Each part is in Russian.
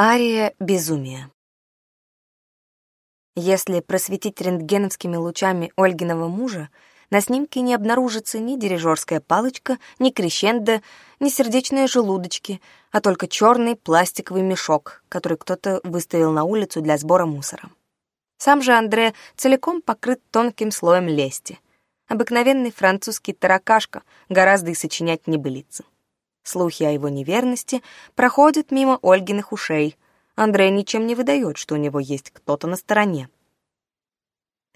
Ария безумия. Если просветить рентгеновскими лучами Ольгиного мужа, на снимке не обнаружится ни дирижерская палочка, ни крещендо, ни сердечные желудочки, а только черный пластиковый мешок, который кто-то выставил на улицу для сбора мусора. Сам же Андре целиком покрыт тонким слоем лести. Обыкновенный французский таракашка, гораздо и сочинять небылицы. Слухи о его неверности проходят мимо Ольгиных ушей. Андрей ничем не выдает, что у него есть кто-то на стороне.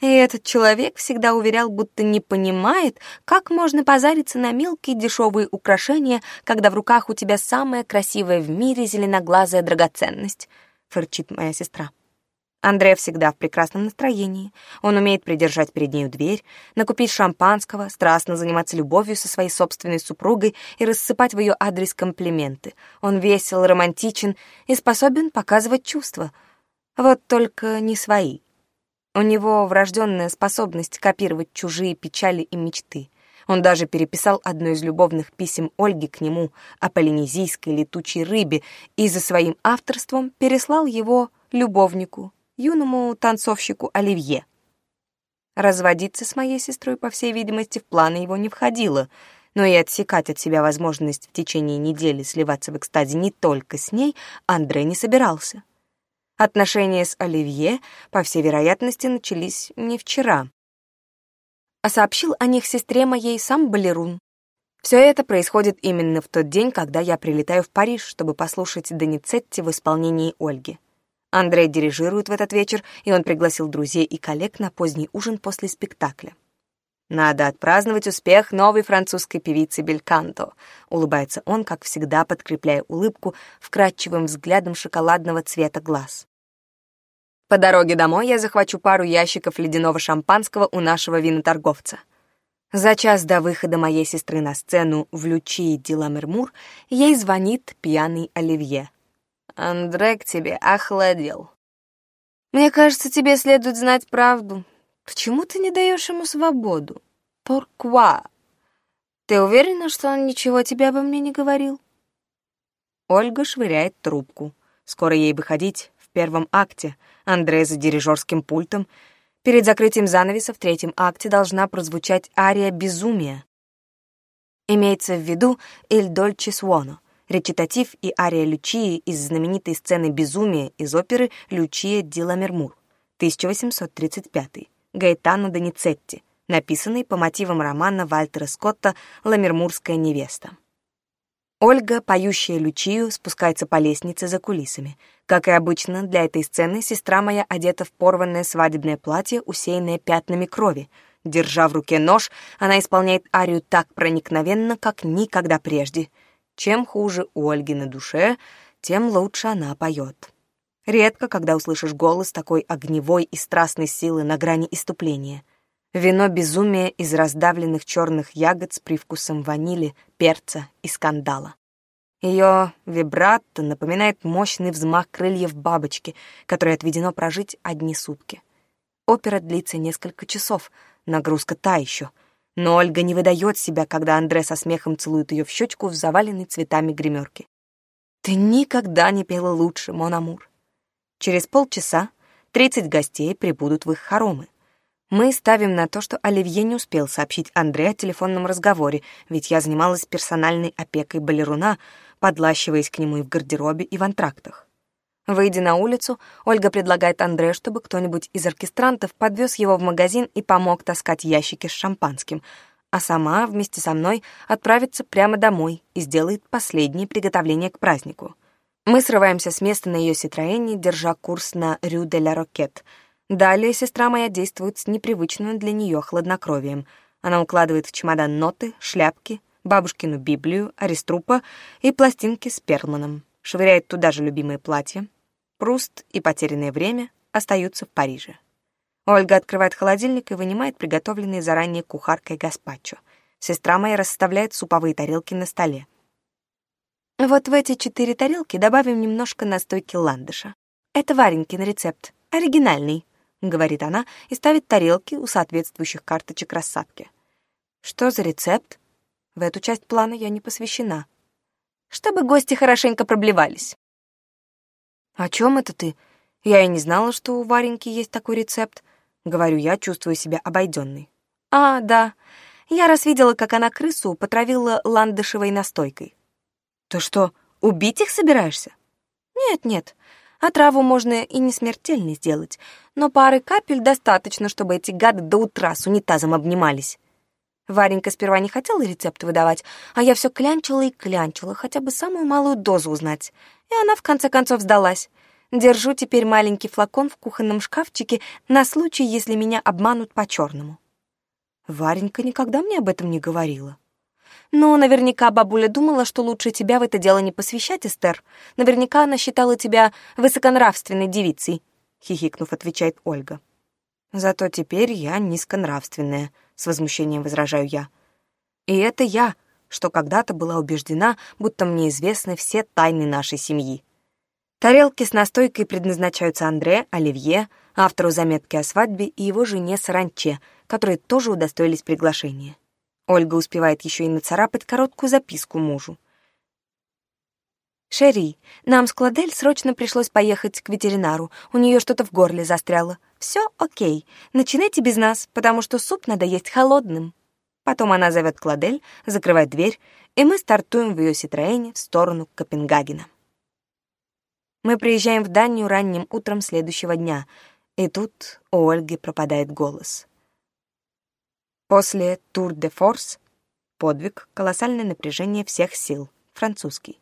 И этот человек всегда уверял, будто не понимает, как можно позариться на мелкие дешевые украшения, когда в руках у тебя самая красивая в мире зеленоглазая драгоценность, — фырчит моя сестра. Андре всегда в прекрасном настроении. Он умеет придержать перед нею дверь, накупить шампанского, страстно заниматься любовью со своей собственной супругой и рассыпать в ее адрес комплименты. Он весел, романтичен и способен показывать чувства. Вот только не свои. У него врожденная способность копировать чужие печали и мечты. Он даже переписал одно из любовных писем Ольги к нему о полинезийской летучей рыбе и за своим авторством переслал его любовнику юному танцовщику Оливье. Разводиться с моей сестрой, по всей видимости, в планы его не входило, но и отсекать от себя возможность в течение недели сливаться в экстазе не только с ней Андре не собирался. Отношения с Оливье, по всей вероятности, начались не вчера. А сообщил о них сестре моей сам Балерун. Все это происходит именно в тот день, когда я прилетаю в Париж, чтобы послушать Доницетти в исполнении Ольги. Андрей дирижирует в этот вечер, и он пригласил друзей и коллег на поздний ужин после спектакля. «Надо отпраздновать успех новой французской певицы Бельканто», — улыбается он, как всегда, подкрепляя улыбку вкрадчивым взглядом шоколадного цвета глаз. «По дороге домой я захвачу пару ящиков ледяного шампанского у нашего виноторговца». За час до выхода моей сестры на сцену в Лючи Диламермур ей звонит пьяный Оливье — Андрей к тебе охладил. Мне кажется, тебе следует знать правду. Почему ты не даешь ему свободу? Порква? Ты уверена, что он ничего тебе обо мне не говорил? Ольга швыряет трубку. Скоро ей выходить в первом акте. Андрей за дирижерским пультом. Перед закрытием занавеса в третьем акте должна прозвучать ария безумия. Имеется в виду «Иль дольче суоно» речитатив и ария Лючии из знаменитой сцены «Безумие» из оперы «Лючия Дила Мермур 1835, Гаэтано Доницетти, написанный по мотивам романа Вальтера Скотта «Ламермурская невеста». Ольга, поющая Лючию, спускается по лестнице за кулисами. Как и обычно, для этой сцены сестра моя одета в порванное свадебное платье, усеянное пятнами крови. Держа в руке нож, она исполняет арию так проникновенно, как никогда прежде — чем хуже у Ольги на душе, тем лучше она поет. Редко, когда услышишь голос такой огневой и страстной силы на грани иступления. Вино безумия из раздавленных черных ягод с привкусом ванили, перца и скандала. Ее вибратто напоминает мощный взмах крыльев бабочки, которой отведено прожить одни сутки. Опера длится несколько часов, нагрузка та еще — но Ольга не выдает себя, когда Андре со смехом целует ее в щечку в заваленной цветами гримерке. «Ты никогда не пела лучше, Монамур. Через полчаса 30 гостей прибудут в их хоромы. Мы ставим на то, что Оливье не успел сообщить Андре о телефонном разговоре, ведь я занималась персональной опекой балеруна, подлащиваясь к нему и в гардеробе, и в антрактах. Выйдя на улицу, Ольга предлагает Андрею, чтобы кто-нибудь из оркестрантов подвез его в магазин и помог таскать ящики с шампанским, а сама вместе со мной отправится прямо домой и сделает последние приготовления к празднику. Мы срываемся с места на ее Ситроэне, держа курс на Рю де ла Рокет. Далее сестра моя действует с непривычным для нее хладнокровием. Она укладывает в чемодан ноты, шляпки, бабушкину Библию, Ариструпа и пластинки с Перманом, Швыряет туда же любимое платье, Пруст и «Потерянное время» остаются в Париже. Ольга открывает холодильник и вынимает приготовленные заранее кухаркой гаспачо. Сестра моя расставляет суповые тарелки на столе. Вот в эти четыре тарелки добавим немножко настойки ландыша. Это Варенькин рецепт, оригинальный, — говорит она и ставит тарелки у соответствующих карточек рассадки. Что за рецепт? В эту часть плана я не посвящена. Чтобы гости хорошенько проблевались. А «О чем это ты? Я и не знала, что у Вареньки есть такой рецепт». Говорю я, чувствую себя обойденной. «А, да. Я раз видела, как она крысу потравила ландышевой настойкой». «Ты что, убить их собираешься?» «Нет-нет. Отраву а можно и не смертельной сделать, но пары капель достаточно, чтобы эти гады до утра с унитазом обнимались». Варенька сперва не хотела рецепт выдавать, а я все клянчила и клянчила, хотя бы самую малую дозу узнать. И она в конце концов сдалась. Держу теперь маленький флакон в кухонном шкафчике на случай, если меня обманут по-черному. Варенька никогда мне об этом не говорила. Но наверняка бабуля думала, что лучше тебя в это дело не посвящать, Эстер. Наверняка она считала тебя высоконравственной девицей, — хихикнув, отвечает Ольга. Зато теперь я низконравственная, с возмущением возражаю я. И это я, что когда-то была убеждена, будто мне известны все тайны нашей семьи. Тарелки с настойкой предназначаются Андре, Оливье, автору заметки о свадьбе и его жене Саранче, которые тоже удостоились приглашения. Ольга успевает еще и нацарапать короткую записку мужу. «Шерри, нам с Кладель срочно пришлось поехать к ветеринару, у нее что-то в горле застряло», все окей. Начинайте без нас, потому что суп надо есть холодным. Потом она зовет Кладель, закрывает дверь, и мы стартуем в ее Ситроэне в сторону Копенгагена. Мы приезжаем в Данию ранним утром следующего дня, и тут у Ольги пропадает голос. После «Тур де Форс» — подвиг, колоссальное напряжение всех сил, французский,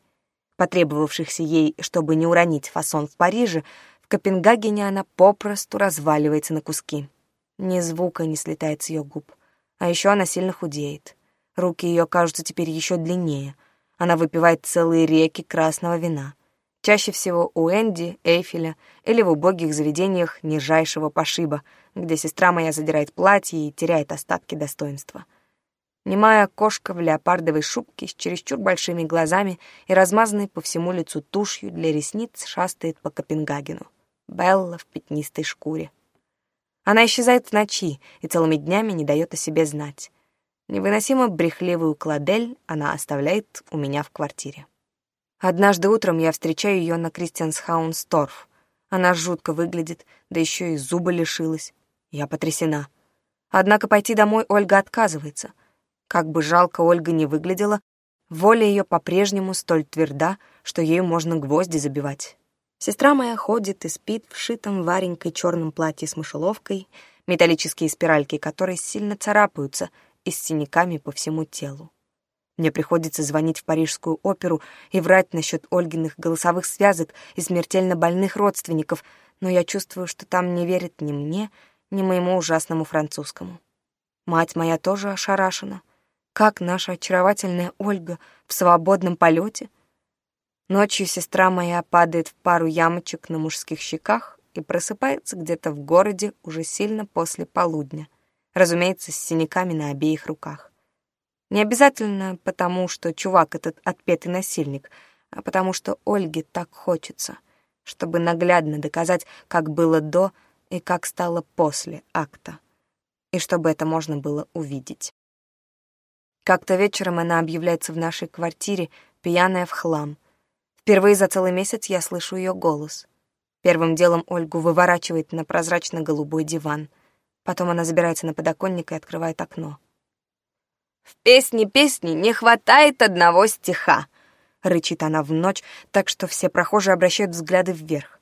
потребовавшихся ей, чтобы не уронить фасон в Париже, Копенгагене она попросту разваливается на куски. Ни звука не слетает с ее губ. А еще она сильно худеет. Руки ее кажутся теперь еще длиннее. Она выпивает целые реки красного вина. Чаще всего у Энди, Эйфеля или в убогих заведениях нижайшего пошиба, где сестра моя задирает платье и теряет остатки достоинства. Немая кошка в леопардовой шубке с чересчур большими глазами и размазанной по всему лицу тушью для ресниц шастает по Копенгагену. Белла в пятнистой шкуре. Она исчезает в ночи и целыми днями не дает о себе знать. Невыносимо брехливую кладель она оставляет у меня в квартире. Однажды утром я встречаю ее на Кристиансхаунсторф. Она жутко выглядит, да еще и зубы лишилась. Я потрясена. Однако пойти домой Ольга отказывается. Как бы жалко Ольга не выглядела, воля ее по-прежнему столь тверда, что ею можно гвозди забивать. Сестра моя ходит и спит в шитом варенькой черном платье с мышеловкой, металлические спиральки которой сильно царапаются и с синяками по всему телу. Мне приходится звонить в парижскую оперу и врать насчет Ольгиных голосовых связок и смертельно больных родственников, но я чувствую, что там не верят ни мне, ни моему ужасному французскому. Мать моя тоже ошарашена. Как наша очаровательная Ольга в свободном полете — Ночью сестра моя падает в пару ямочек на мужских щеках и просыпается где-то в городе уже сильно после полудня, разумеется, с синяками на обеих руках. Не обязательно потому, что чувак этот отпетый насильник, а потому что Ольге так хочется, чтобы наглядно доказать, как было до и как стало после акта, и чтобы это можно было увидеть. Как-то вечером она объявляется в нашей квартире, пьяная в хлам, Впервые за целый месяц я слышу ее голос. Первым делом Ольгу выворачивает на прозрачно-голубой диван. Потом она забирается на подоконник и открывает окно. «В песне песни не хватает одного стиха!» — рычит она в ночь, так что все прохожие обращают взгляды вверх.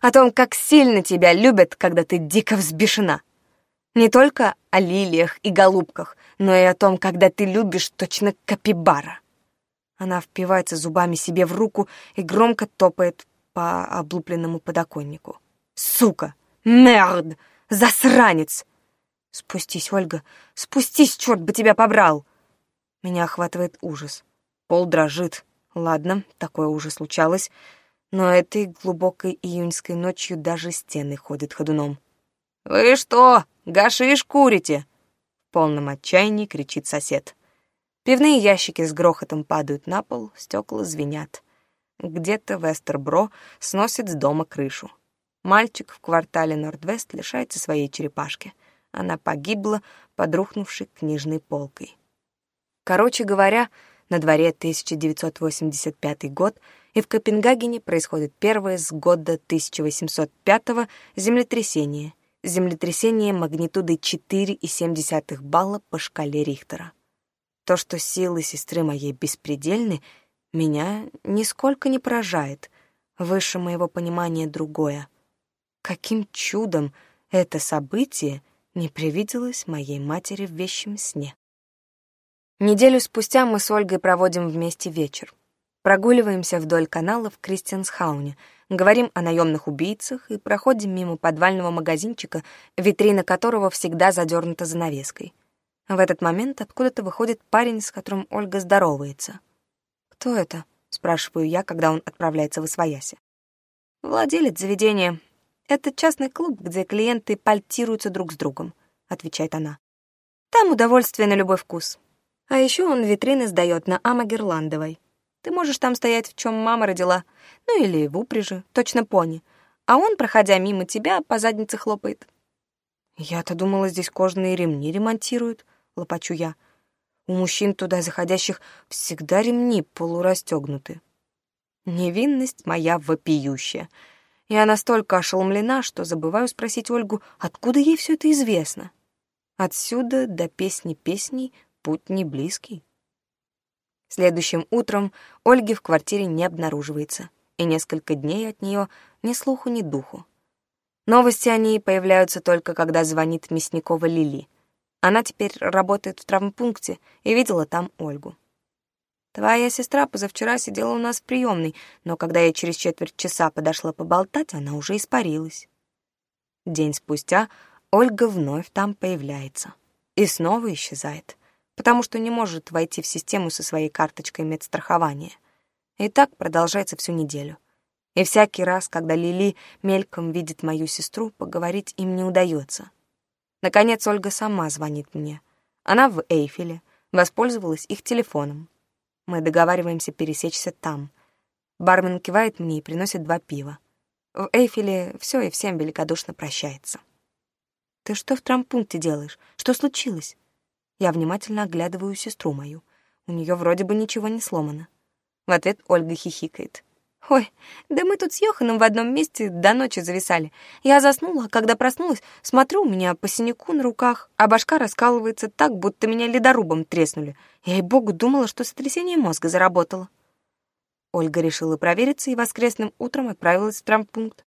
«О том, как сильно тебя любят, когда ты дико взбешена!» Не только о лилиях и голубках, но и о том, когда ты любишь точно капибара. Она впивается зубами себе в руку и громко топает по облупленному подоконнику. «Сука! Мерд! Засранец!» «Спустись, Ольга! Спустись, черт бы тебя побрал!» Меня охватывает ужас. Пол дрожит. Ладно, такое уже случалось. Но этой глубокой июньской ночью даже стены ходят ходуном. «Вы что, гашиш курите?» В полном отчаянии кричит сосед. Пивные ящики с грохотом падают на пол, стекла звенят. Где-то Вестербро сносит с дома крышу. Мальчик в квартале Нордвест лишается своей черепашки. Она погибла под рухнувшей книжной полкой. Короче говоря, на дворе 1985 год, и в Копенгагене происходит первое с года 1805 землетрясение. Землетрясение магнитудой 4,7 балла по шкале Рихтера. То, что силы сестры моей беспредельны, меня нисколько не поражает. Выше моего понимания другое. Каким чудом это событие не привиделось моей матери в вещем сне? Неделю спустя мы с Ольгой проводим вместе вечер. Прогуливаемся вдоль канала в Кристиансхауне, говорим о наемных убийцах и проходим мимо подвального магазинчика, витрина которого всегда задернута занавеской — в этот момент откуда-то выходит парень, с которым Ольга здоровается. «Кто это?» — спрашиваю я, когда он отправляется в Освояси. «Владелец заведения. Это частный клуб, где клиенты пальтируются друг с другом», — отвечает она. «Там удовольствие на любой вкус. А еще он витрины сдает на Ама Герландовой. Ты можешь там стоять, в чем мама родила, ну или в упряжи, точно пони. А он, проходя мимо тебя, по заднице хлопает». «Я-то думала, здесь кожаные ремни ремонтируют», лопачу я. У мужчин туда заходящих всегда ремни полурастегнуты. Невинность моя вопиющая. Я настолько ошеломлена, что забываю спросить Ольгу, откуда ей все это известно. Отсюда до песни песней путь не близкий. Следующим утром Ольги в квартире не обнаруживается, и несколько дней от нее ни слуху, ни духу. Новости о ней появляются только, когда звонит Мясникова Лили — она теперь работает в травмпункте. и видела там Ольгу. Твоя сестра позавчера сидела у нас в приемной, но когда я через четверть часа подошла поболтать, она уже испарилась. День спустя Ольга вновь там появляется. И снова исчезает, потому что не может войти в систему со своей карточкой медстрахования. И так продолжается всю неделю. И всякий раз, когда Лили мельком видит мою сестру, поговорить им не удается — Наконец Ольга сама звонит мне. Она в Эйфеле, воспользовалась их телефоном. Мы договариваемся пересечься там. Бармен кивает мне и приносит два пива. В Эйфеле все и всем великодушно прощается. «Ты что в трампункте делаешь? Что случилось?» Я внимательно оглядываю сестру мою. У нее вроде бы ничего не сломано. В ответ Ольга хихикает. Ой, да мы тут с Йоханом в одном месте до ночи зависали. Я заснула, а когда проснулась, смотрю, у меня по синяку на руках, а башка раскалывается так, будто меня ледорубом треснули. Я и богу думала, что сотрясение мозга заработало. Ольга решила провериться и воскресным утром отправилась в травмпункт.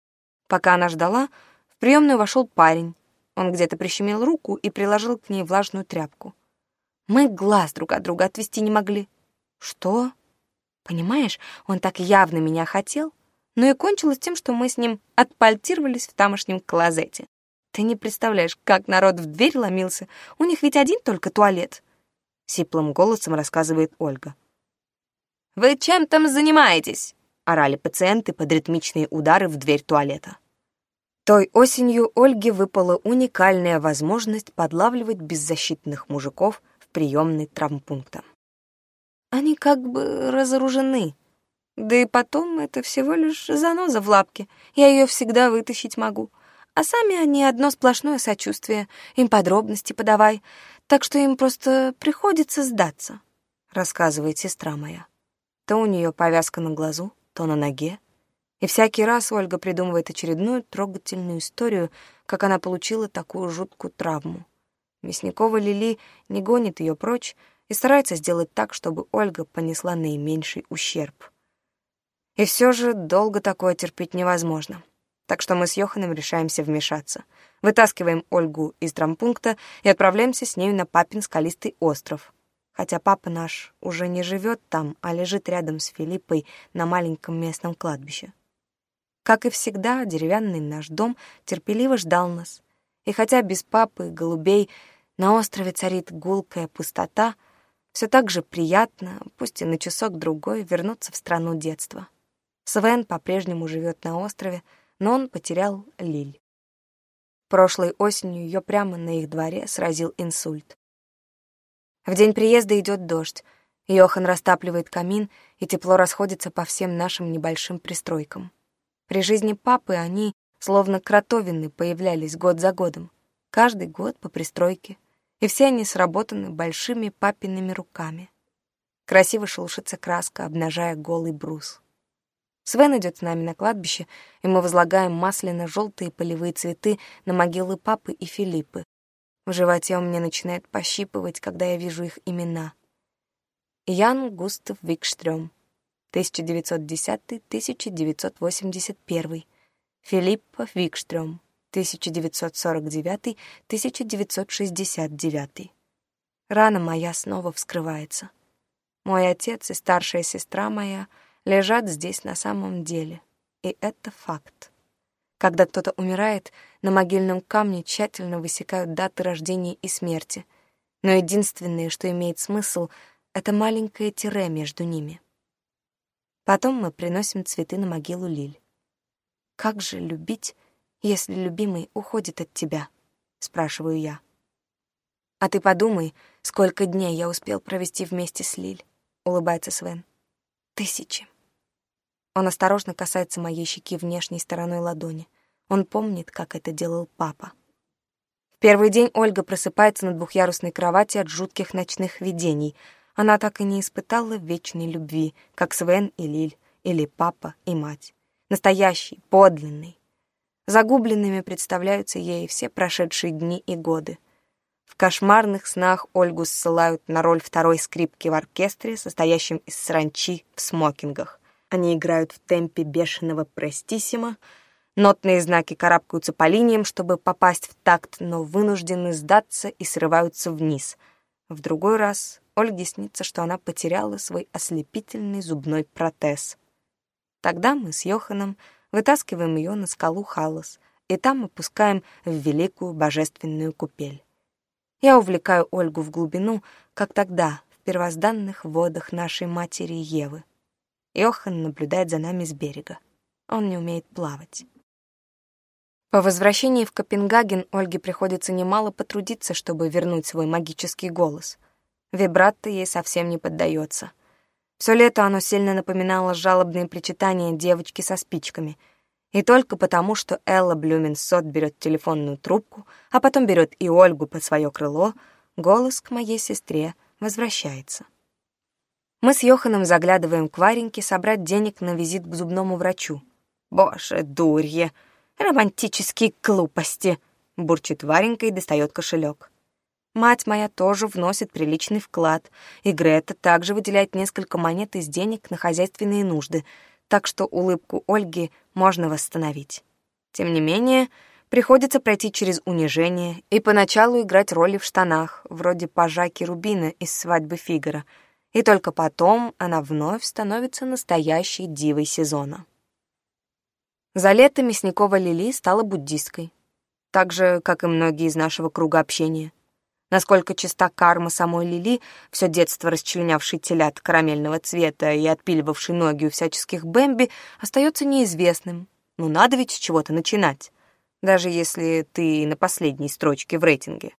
Пока она ждала, в приемную вошел парень. Он где-то прищемил руку и приложил к ней влажную тряпку. Мы глаз друг от друга отвести не могли. «Что?» Понимаешь, он так явно меня хотел. Но и кончилось тем, что мы с ним отпальтировались в тамошнем клозете. Ты не представляешь, как народ в дверь ломился. У них ведь один только туалет. Сиплым голосом рассказывает Ольга. «Вы чем там занимаетесь?» — орали пациенты под ритмичные удары в дверь туалета. Той осенью Ольге выпала уникальная возможность подлавливать беззащитных мужиков в приемной травмпункта. Они как бы разоружены. Да и потом, это всего лишь заноза в лапке. Я ее всегда вытащить могу. А сами они одно сплошное сочувствие. Им подробности подавай. Так что им просто приходится сдаться, — рассказывает сестра моя. То у нее повязка на глазу, то на ноге. И всякий раз Ольга придумывает очередную трогательную историю, как она получила такую жуткую травму. Мясникова Лили не гонит ее прочь, и старается сделать так, чтобы Ольга понесла наименьший ущерб. И все же долго такое терпеть невозможно. Так что мы с Йоханом решаемся вмешаться. Вытаскиваем Ольгу из трампункта и отправляемся с нею на папин скалистый остров. Хотя папа наш уже не живет там, а лежит рядом с Филиппой на маленьком местном кладбище. Как и всегда, деревянный наш дом терпеливо ждал нас. И хотя без папы и голубей на острове царит гулкая пустота — все так же приятно, пусть и на часок-другой, вернуться в страну детства. Свен по-прежнему живет на острове, но он потерял Лиль. Прошлой осенью ее прямо на их дворе сразил инсульт. В день приезда идет дождь. Йохан растапливает камин, и тепло расходится по всем нашим небольшим пристройкам. При жизни папы они, словно кротовины, появлялись год за годом. Каждый год по пристройке и все они сработаны большими папиными руками. Красиво шелушится краска, обнажая голый брус. Свен идет с нами на кладбище, и мы возлагаем масляно-желтые полевые цветы на могилы папы и Филиппы. В животе у меня начинает пощипывать, когда я вижу их имена. Ян Густав Викштрём, 1910-1981, Филиппа Викштрём, 1910-1981. 1949-1969. Рана моя снова вскрывается. Мой отец и старшая сестра моя лежат здесь на самом деле, и это факт. Когда кто-то умирает, на могильном камне тщательно высекают даты рождения и смерти, но единственное, что имеет смысл, это маленькое тире между ними. Потом мы приносим цветы на могилу Лиль. Как же любить если любимый уходит от тебя?» — спрашиваю я. «А ты подумай, сколько дней я успел провести вместе с Лиль», — улыбается Свен. «Тысячи». Он осторожно касается моей щеки внешней стороной ладони. Он помнит, как это делал папа. В первый день Ольга просыпается на двухъярусной кровати от жутких ночных видений. Она так и не испытала вечной любви, как Свен и Лиль, или папа и мать. Настоящий, подлинный, Загубленными представляются ей все прошедшие дни и годы. В кошмарных снах Ольгу ссылают на роль второй скрипки в оркестре, состоящем из сранчи в смокингах. Они играют в темпе бешеного простиссимо, нотные знаки карабкаются по линиям, чтобы попасть в такт, но вынуждены сдаться и срываются вниз. В другой раз Ольге снится, что она потеряла свой ослепительный зубной протез. Тогда мы с Йоханом вытаскиваем ее на скалу Халос, и там опускаем в великую божественную купель. Я увлекаю Ольгу в глубину, как тогда, в первозданных водах нашей матери Евы. Йохан наблюдает за нами с берега. Он не умеет плавать. По возвращении в Копенгаген Ольге приходится немало потрудиться, чтобы вернуть свой магический голос. Вибратто ей совсем не поддается — все лето оно сильно напоминало жалобные причитания девочки со спичками. И только потому, что Элла Блюменсот берет телефонную трубку, а потом берет и Ольгу под свое крыло, голос к моей сестре возвращается. Мы с Йоханом заглядываем к Вареньке собрать денег на визит к зубному врачу. «Боже, дурье! Романтические глупости!» — бурчит Варенька и достает кошелек. Мать моя тоже вносит приличный вклад, и Грета также выделяет несколько монет из денег на хозяйственные нужды, так что улыбку Ольги можно восстановить. Тем не менее, приходится пройти через унижение и поначалу играть роли в штанах, вроде пажа Рубина из «Свадьбы Фигара», и только потом она вновь становится настоящей дивой сезона. За лето Мясникова Лили стала буддисткой, так же, как и многие из нашего круга общения. Насколько чиста карма самой Лили, все детство расчленявший телят карамельного цвета и отпиливавший ноги у всяческих Бэмби, остается неизвестным. Ну надо ведь с чего-то начинать, даже если ты на последней строчке в рейтинге.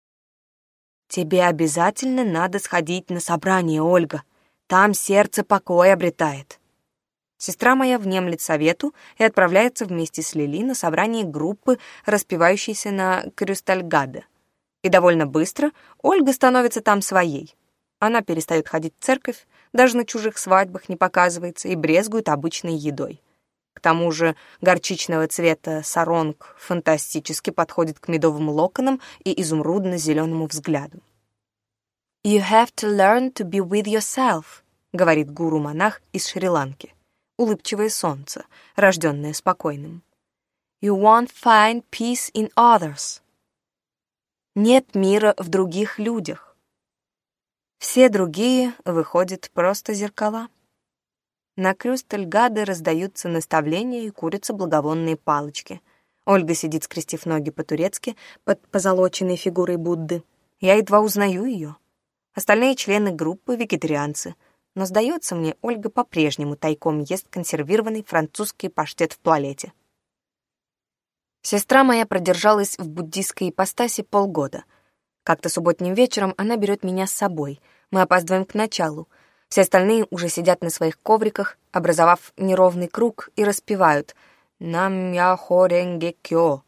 Тебе обязательно надо сходить на собрание, Ольга. Там сердце покоя обретает. Сестра моя внемлет совету и отправляется вместе с Лили на собрание группы, распевающейся на Крюстальгада — и довольно быстро Ольга становится там своей. Она перестает ходить в церковь, даже на чужих свадьбах не показывается и брезгует обычной едой. К тому же горчичного цвета саронг фантастически подходит к медовым локонам и изумрудно-зеленому взгляду. «You have to learn to be with yourself», — говорит гуру-монах из Шри-Ланки, улыбчивое солнце, рожденное спокойным. «You won't find peace in others», нет мира в других людях. Все другие выходят просто зеркала. На Крюстельгаде раздаются наставления и курятся благовонные палочки. Ольга сидит, скрестив ноги по-турецки, под позолоченной фигурой Будды. Я едва узнаю ее. Остальные члены группы — вегетарианцы. Но, сдается мне, Ольга по-прежнему тайком ест консервированный французский паштет в туалете. Сестра моя продержалась в буддийской ипостаси полгода. Как-то субботним вечером она берет меня с собой. Мы опаздываем к началу. Все остальные уже сидят на своих ковриках, образовав неровный круг, и распевают «Нам я хоренге кё».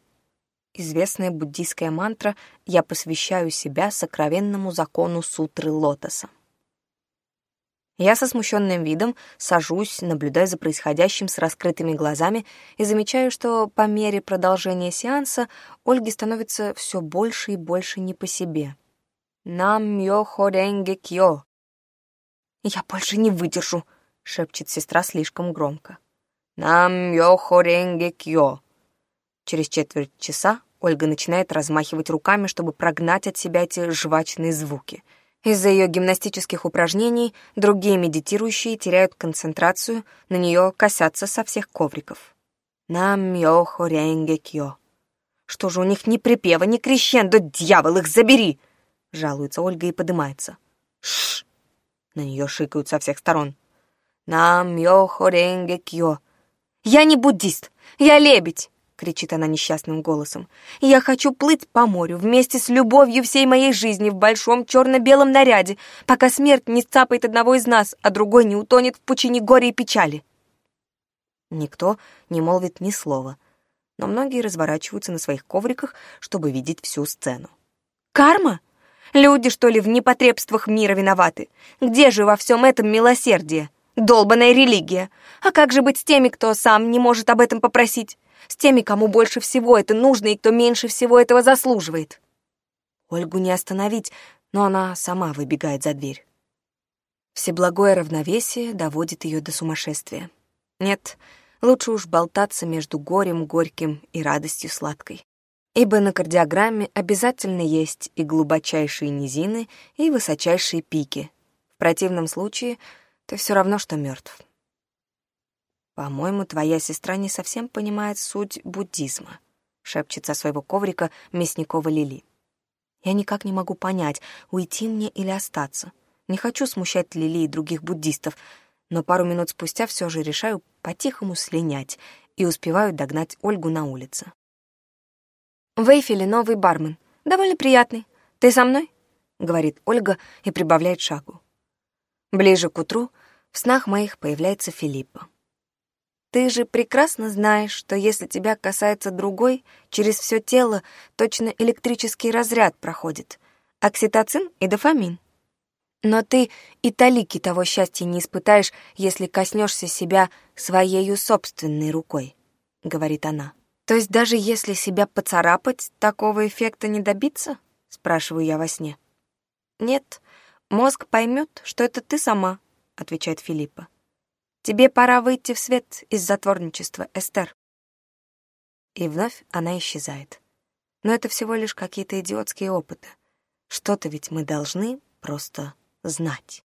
Известная буддийская мантра «Я посвящаю себя сокровенному закону сутры лотоса». Я со смущенным видом сажусь, наблюдая за происходящим с раскрытыми глазами и замечаю, что по мере продолжения сеанса Ольге становится все больше и больше не по себе. «Нам йо хоренге кьо!» «Я больше не выдержу!» — шепчет сестра слишком громко. «Нам йо хоренге кьо!» Через четверть часа Ольга начинает размахивать руками, чтобы прогнать от себя эти жвачные звуки — из-за ее гимнастических упражнений другие медитирующие теряют концентрацию, на нее косятся со всех ковриков. Нам йохо ренге кьо. Что же у них ни припева, ни крещендо, дьявол их забери! Жалуется Ольга и поднимается. Шш! На нее шикают со всех сторон. Нам йохо ренге кьо. Я не буддист, я лебедь кричит она несчастным голосом. «Я хочу плыть по морю вместе с любовью всей моей жизни в большом черно-белом наряде, пока смерть не сцапает одного из нас, а другой не утонет в пучине горя и печали». Никто не молвит ни слова, но многие разворачиваются на своих ковриках, чтобы видеть всю сцену. «Карма? Люди, что ли, в непотребствах мира виноваты? Где же во всем этом милосердие?» долбаная религия. А как же быть с теми, кто сам не может об этом попросить? с теми, кому больше всего это нужно и кто меньше всего этого заслуживает. Ольгу не остановить, но она сама выбегает за дверь. Всеблагое равновесие доводит ее до сумасшествия. Нет, лучше уж болтаться между горем горьким и радостью сладкой. Ибо на кардиограмме обязательно есть и глубочайшие низины, и высочайшие пики. В противном случае ты все равно что мертв. «По-моему, твоя сестра не совсем понимает суть буддизма», — Шепчется своего коврика Мясникова Лили. «Я никак не могу понять, уйти мне или остаться. Не хочу смущать Лили и других буддистов, но пару минут спустя все же решаю по-тихому слинять и успеваю догнать Ольгу на улице. «В Эйфеле новый бармен. Довольно приятный. Ты со мной?» — говорит Ольга и прибавляет шагу. Ближе к утру в снах моих появляется Филиппа. Ты же прекрасно знаешь, что если тебя касается другой, через все тело точно электрический разряд проходит. Окситоцин и дофамин. Но ты и талики того счастья не испытаешь, если коснешься себя своею собственной рукой, — говорит она. То есть даже если себя поцарапать, такого эффекта не добиться? — спрашиваю я во сне. Нет, мозг поймет, что это ты сама, — отвечает Филиппа. Тебе пора выйти в свет из затворничества, Эстер. И вновь она исчезает. Но это всего лишь какие-то идиотские опыты. Что-то ведь мы должны просто знать.